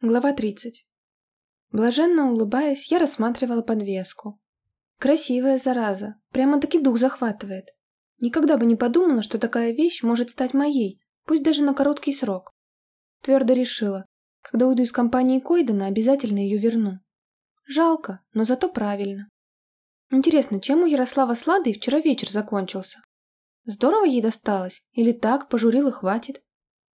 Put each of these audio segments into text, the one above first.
Глава 30. Блаженно улыбаясь, я рассматривала подвеску. Красивая зараза, прямо-таки дух захватывает. Никогда бы не подумала, что такая вещь может стать моей, пусть даже на короткий срок. Твердо решила, когда уйду из компании Койдена, обязательно ее верну. Жалко, но зато правильно. Интересно, чем у Ярослава Слады вчера вечер закончился? Здорово ей досталось? Или так, пожурил и хватит?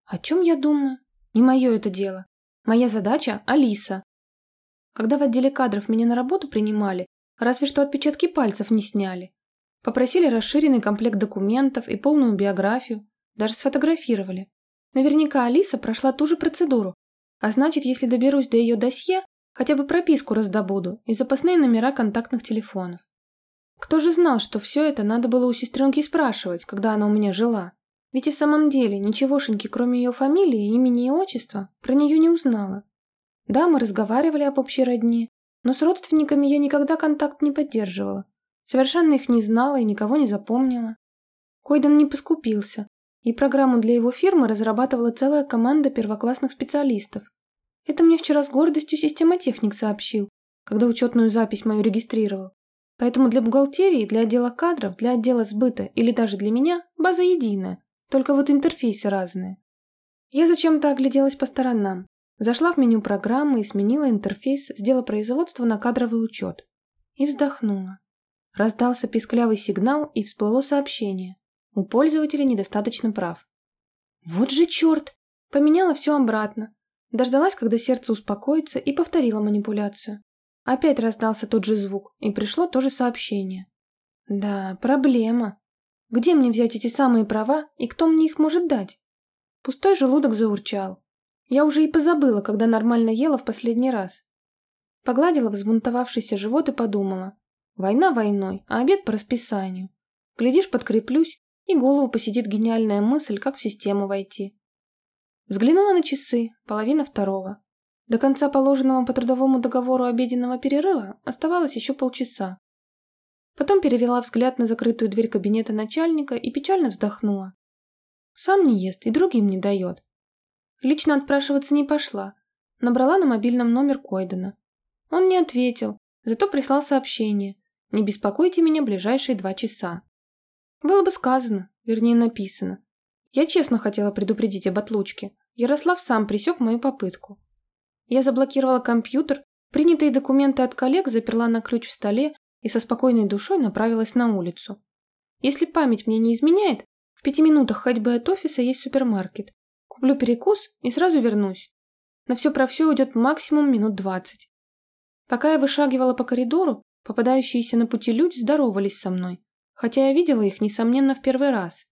О чем я думаю? Не мое это дело. Моя задача – Алиса. Когда в отделе кадров меня на работу принимали, разве что отпечатки пальцев не сняли. Попросили расширенный комплект документов и полную биографию, даже сфотографировали. Наверняка Алиса прошла ту же процедуру, а значит, если доберусь до ее досье, хотя бы прописку раздобуду и запасные номера контактных телефонов. Кто же знал, что все это надо было у сестренки спрашивать, когда она у меня жила? Ведь и в самом деле ничегошеньки, кроме ее фамилии, имени и отчества, про нее не узнала. Да, мы разговаривали об общей родне, но с родственниками я никогда контакт не поддерживала. Совершенно их не знала и никого не запомнила. Койден не поскупился, и программу для его фирмы разрабатывала целая команда первоклассных специалистов. Это мне вчера с гордостью системотехник сообщил, когда учетную запись мою регистрировал. Поэтому для бухгалтерии, для отдела кадров, для отдела сбыта или даже для меня база единая, только вот интерфейсы разные. Я зачем-то огляделась по сторонам. Зашла в меню программы и сменила интерфейс с делопроизводства на кадровый учет. И вздохнула. Раздался писклявый сигнал и всплыло сообщение. У пользователя недостаточно прав. Вот же черт! Поменяла все обратно. Дождалась, когда сердце успокоится, и повторила манипуляцию. Опять раздался тот же звук, и пришло то же сообщение. Да, проблема. Где мне взять эти самые права и кто мне их может дать? Пустой желудок заурчал. Я уже и позабыла, когда нормально ела в последний раз. Погладила взбунтовавшийся живот и подумала. Война войной, а обед по расписанию. Глядишь, подкреплюсь, и голову посидит гениальная мысль, как в систему войти. Взглянула на часы, половина второго. До конца положенного по трудовому договору обеденного перерыва оставалось еще полчаса. Потом перевела взгляд на закрытую дверь кабинета начальника и печально вздохнула. Сам не ест и другим не дает. Лично отпрашиваться не пошла. Набрала на мобильном номер Койдена. Он не ответил, зато прислал сообщение. «Не беспокойте меня ближайшие два часа». Было бы сказано, вернее написано. Я честно хотела предупредить об отлучке. Ярослав сам пресек мою попытку. Я заблокировала компьютер, принятые документы от коллег заперла на ключ в столе и со спокойной душой направилась на улицу. Если память мне не изменяет, в пяти минутах ходьбы от офиса есть супермаркет. Куплю перекус и сразу вернусь. На все про все уйдет максимум минут двадцать. Пока я вышагивала по коридору, попадающиеся на пути люди здоровались со мной, хотя я видела их, несомненно, в первый раз.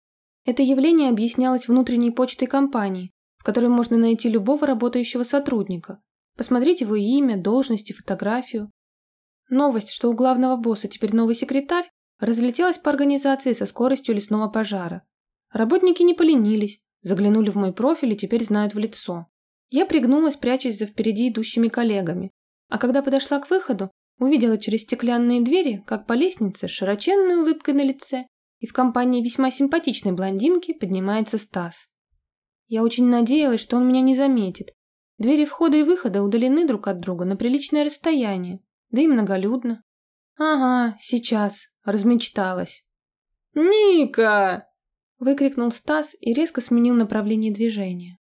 Это явление объяснялось внутренней почтой компании, в которой можно найти любого работающего сотрудника, посмотреть его имя, должность и фотографию, Новость, что у главного босса теперь новый секретарь, разлетелась по организации со скоростью лесного пожара. Работники не поленились, заглянули в мой профиль и теперь знают в лицо. Я пригнулась, прячась за впереди идущими коллегами. А когда подошла к выходу, увидела через стеклянные двери, как по лестнице с широченной улыбкой на лице и в компании весьма симпатичной блондинки поднимается Стас. Я очень надеялась, что он меня не заметит. Двери входа и выхода удалены друг от друга на приличное расстояние, да и многолюдно. Ага, сейчас, размечталась. «Ника!» – выкрикнул Стас и резко сменил направление движения.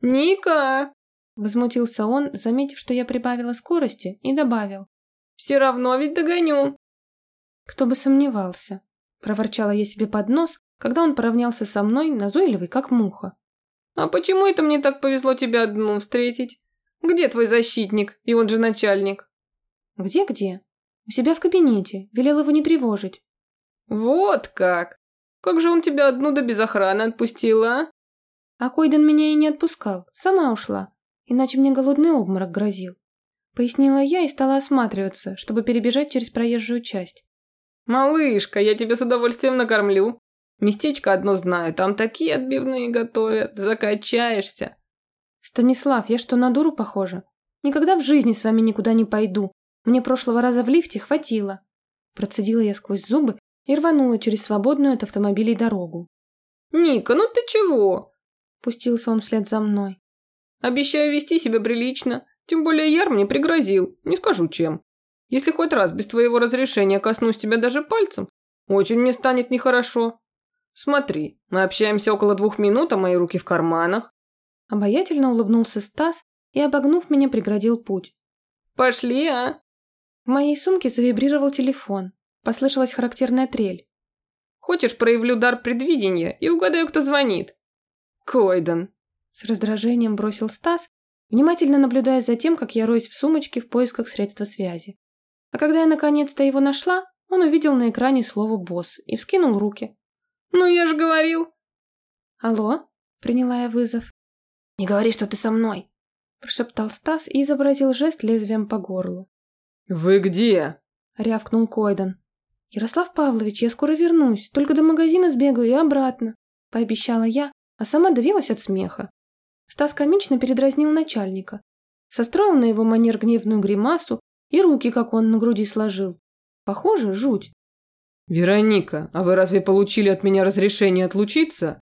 «Ника!» – возмутился он, заметив, что я прибавила скорости, и добавил. «Все равно ведь догоню!» «Кто бы сомневался!» – проворчала я себе под нос, когда он поравнялся со мной, назойливый, как муха. «А почему это мне так повезло тебя одну встретить? Где твой защитник, и он же начальник?» «Где-где?» «У себя в кабинете. Велел его не тревожить». «Вот как! Как же он тебя одну да без охраны отпустил, а?» А Койден меня и не отпускал. Сама ушла. Иначе мне голодный обморок грозил. Пояснила я и стала осматриваться, чтобы перебежать через проезжую часть. «Малышка, я тебя с удовольствием накормлю. Местечко одно знаю, там такие отбивные готовят, закачаешься». «Станислав, я что, на дуру похожа? Никогда в жизни с вами никуда не пойду. Мне прошлого раза в лифте хватило. Процедила я сквозь зубы и рванула через свободную от автомобилей дорогу. «Ника, ну ты чего?» Пустился он вслед за мной. Обещаю вести себя прилично. Тем более Яр мне пригрозил, не скажу чем. Если хоть раз без твоего разрешения коснусь тебя даже пальцем, очень мне станет нехорошо. Смотри, мы общаемся около двух минут, а мои руки в карманах. Обаятельно улыбнулся Стас и, обогнув меня, преградил путь. Пошли, а? В моей сумке завибрировал телефон. Послышалась характерная трель. Хочешь, проявлю дар предвидения и угадаю, кто звонит? Койден. С раздражением бросил Стас, внимательно наблюдая за тем, как я роюсь в сумочке в поисках средства связи. А когда я наконец-то его нашла, он увидел на экране слово «босс» и вскинул руки. «Ну, я же говорил!» «Алло?» – приняла я вызов. «Не говори, что ты со мной!» – прошептал Стас и изобразил жест лезвием по горлу. «Вы где?» – рявкнул Койдан. «Ярослав Павлович, я скоро вернусь, только до магазина сбегаю и обратно», – пообещала я, а сама давилась от смеха. Стас комично передразнил начальника. Состроил на его манер гневную гримасу и руки, как он на груди сложил. Похоже, жуть. «Вероника, а вы разве получили от меня разрешение отлучиться?»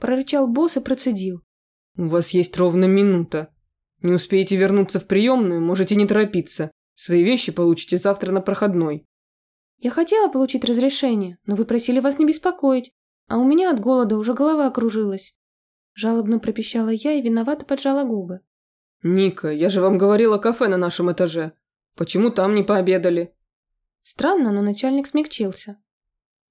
Прорычал босс и процедил. «У вас есть ровно минута. Не успеете вернуться в приемную, можете не торопиться. Свои вещи получите завтра на проходной». «Я хотела получить разрешение, но вы просили вас не беспокоить, а у меня от голода уже голова окружилась». Жалобно пропищала я и виновато поджала губы. «Ника, я же вам говорила кафе на нашем этаже. Почему там не пообедали?» Странно, но начальник смягчился.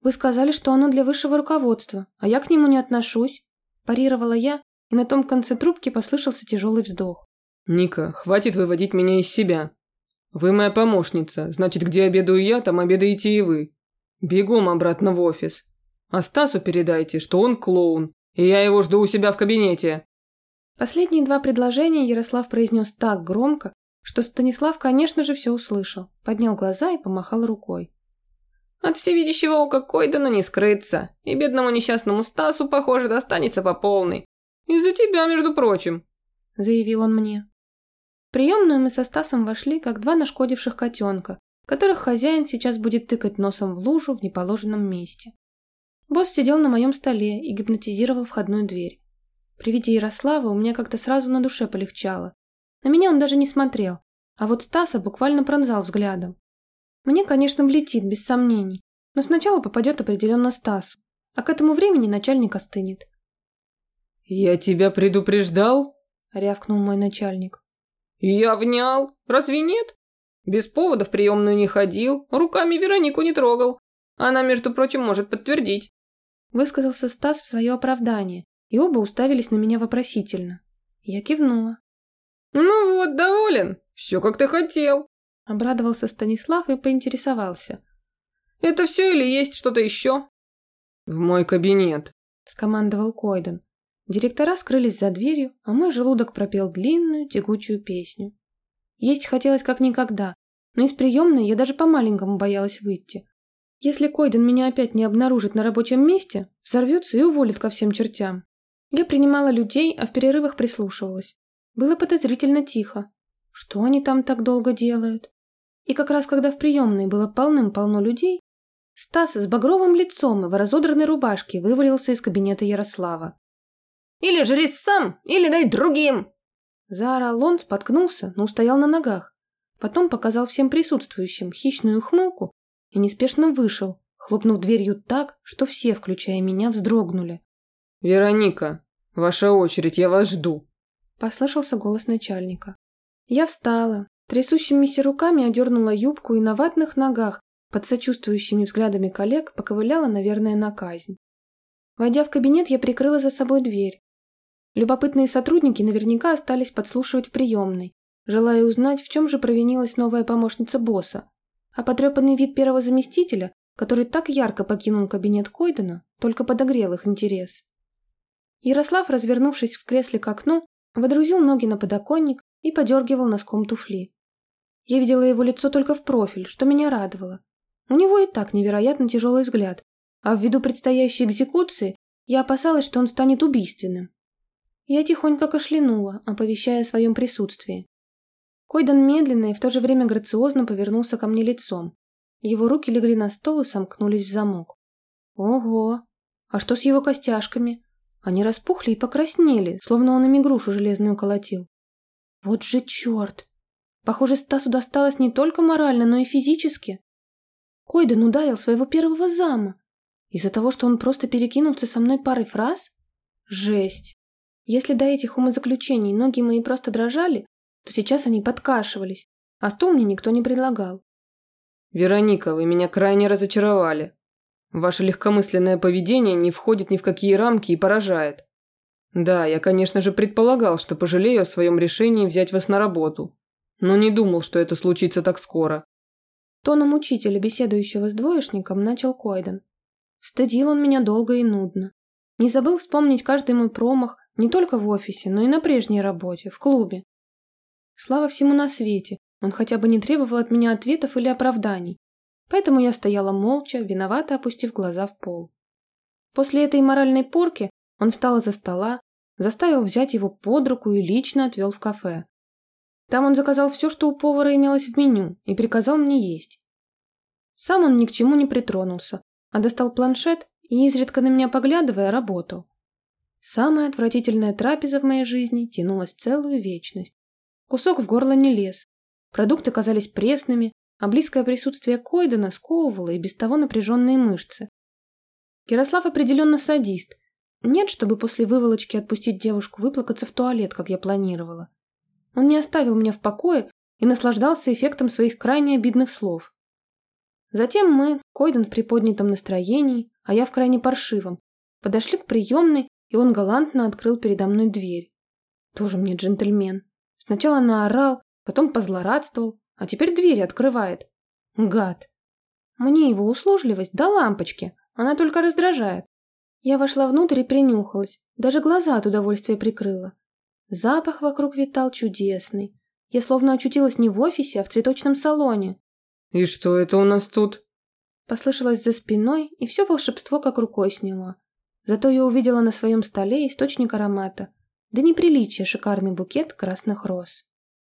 «Вы сказали, что оно для высшего руководства, а я к нему не отношусь», парировала я, и на том конце трубки послышался тяжелый вздох. «Ника, хватит выводить меня из себя. Вы моя помощница, значит, где обедаю я, там обедаете и вы. Бегом обратно в офис. А Стасу передайте, что он клоун, и я его жду у себя в кабинете». Последние два предложения Ярослав произнес так громко, что Станислав, конечно же, все услышал, поднял глаза и помахал рукой. «От всевидящего ока Койдена не скрыться, и бедному несчастному Стасу, похоже, достанется по полной. Из-за тебя, между прочим», — заявил он мне. В приемную мы со Стасом вошли, как два нашкодивших котенка, которых хозяин сейчас будет тыкать носом в лужу в неположенном месте. Босс сидел на моем столе и гипнотизировал входную дверь. При виде Ярослава у меня как-то сразу на душе полегчало. На меня он даже не смотрел, а вот Стаса буквально пронзал взглядом. Мне, конечно, влетит, без сомнений, но сначала попадет определенно Стасу, а к этому времени начальник остынет. «Я тебя предупреждал?» – рявкнул мой начальник. «Я внял. Разве нет? Без повода в приемную не ходил, руками Веронику не трогал. Она, между прочим, может подтвердить». Высказался Стас в свое оправдание, и оба уставились на меня вопросительно. Я кивнула. «Ну вот, доволен. Все, как ты хотел». Обрадовался Станислав и поинтересовался. «Это все или есть что-то еще?» «В мой кабинет», — скомандовал Койден. Директора скрылись за дверью, а мой желудок пропел длинную тягучую песню. Есть хотелось как никогда, но из приемной я даже по-маленькому боялась выйти. Если Койден меня опять не обнаружит на рабочем месте, взорвется и уволит ко всем чертям. Я принимала людей, а в перерывах прислушивалась. Было подозрительно тихо. Что они там так долго делают? И как раз когда в приемной было полным-полно людей, Стас с багровым лицом и в разодранной рубашке вывалился из кабинета Ярослава. «Или жри сам, или дай другим!» Заорал он, споткнулся, но устоял на ногах. Потом показал всем присутствующим хищную ухмылку и неспешно вышел, хлопнув дверью так, что все, включая меня, вздрогнули. «Вероника, ваша очередь, я вас жду!» Послышался голос начальника. Я встала, трясущимися руками одернула юбку и на ватных ногах под сочувствующими взглядами коллег поковыляла, наверное, на казнь. Войдя в кабинет, я прикрыла за собой дверь. Любопытные сотрудники наверняка остались подслушивать в приемной, желая узнать, в чем же провинилась новая помощница босса. А потрепанный вид первого заместителя, который так ярко покинул кабинет Койдена, только подогрел их интерес. Ярослав, развернувшись в кресле к окну, Водрузил ноги на подоконник и подергивал носком туфли. Я видела его лицо только в профиль, что меня радовало. У него и так невероятно тяжелый взгляд, а ввиду предстоящей экзекуции я опасалась, что он станет убийственным. Я тихонько кашлянула, оповещая о своем присутствии. Койдан медленно и в то же время грациозно повернулся ко мне лицом. Его руки легли на стол и сомкнулись в замок. Ого! А что с его костяшками? Они распухли и покраснели, словно он ими грушу железную колотил. Вот же черт! Похоже, Стасу досталось не только морально, но и физически. Койден ударил своего первого зама. Из-за того, что он просто перекинулся со мной парой фраз? Жесть. Если до этих умозаключений ноги мои просто дрожали, то сейчас они подкашивались, а стул мне никто не предлагал. «Вероника, вы меня крайне разочаровали. Ваше легкомысленное поведение не входит ни в какие рамки и поражает. Да, я, конечно же, предполагал, что пожалею о своем решении взять вас на работу, но не думал, что это случится так скоро». Тоном учителя, беседующего с двоечником, начал Койден. Стыдил он меня долго и нудно. Не забыл вспомнить каждый мой промах не только в офисе, но и на прежней работе, в клубе. Слава всему на свете, он хотя бы не требовал от меня ответов или оправданий. Поэтому я стояла молча, виновато опустив глаза в пол. После этой моральной порки он встал из-за стола, заставил взять его под руку и лично отвел в кафе. Там он заказал все, что у повара имелось в меню, и приказал мне есть. Сам он ни к чему не притронулся, а достал планшет и, изредка на меня поглядывая, работал. Самая отвратительная трапеза в моей жизни тянулась целую вечность. Кусок в горло не лез. Продукты казались пресными, а близкое присутствие Койдена сковывало и без того напряженные мышцы. Ярослав определенно садист. Нет, чтобы после выволочки отпустить девушку выплакаться в туалет, как я планировала. Он не оставил меня в покое и наслаждался эффектом своих крайне обидных слов. Затем мы, Койден в приподнятом настроении, а я в крайне паршивом, подошли к приемной, и он галантно открыл передо мной дверь. Тоже мне джентльмен. Сначала наорал, потом позлорадствовал, а теперь двери открывает. Гад. Мне его услужливость до лампочки, она только раздражает. Я вошла внутрь и принюхалась, даже глаза от удовольствия прикрыла. Запах вокруг витал чудесный. Я словно очутилась не в офисе, а в цветочном салоне. «И что это у нас тут?» Послышалось за спиной, и все волшебство как рукой сняло. Зато я увидела на своем столе источник аромата. Да неприличие шикарный букет красных роз.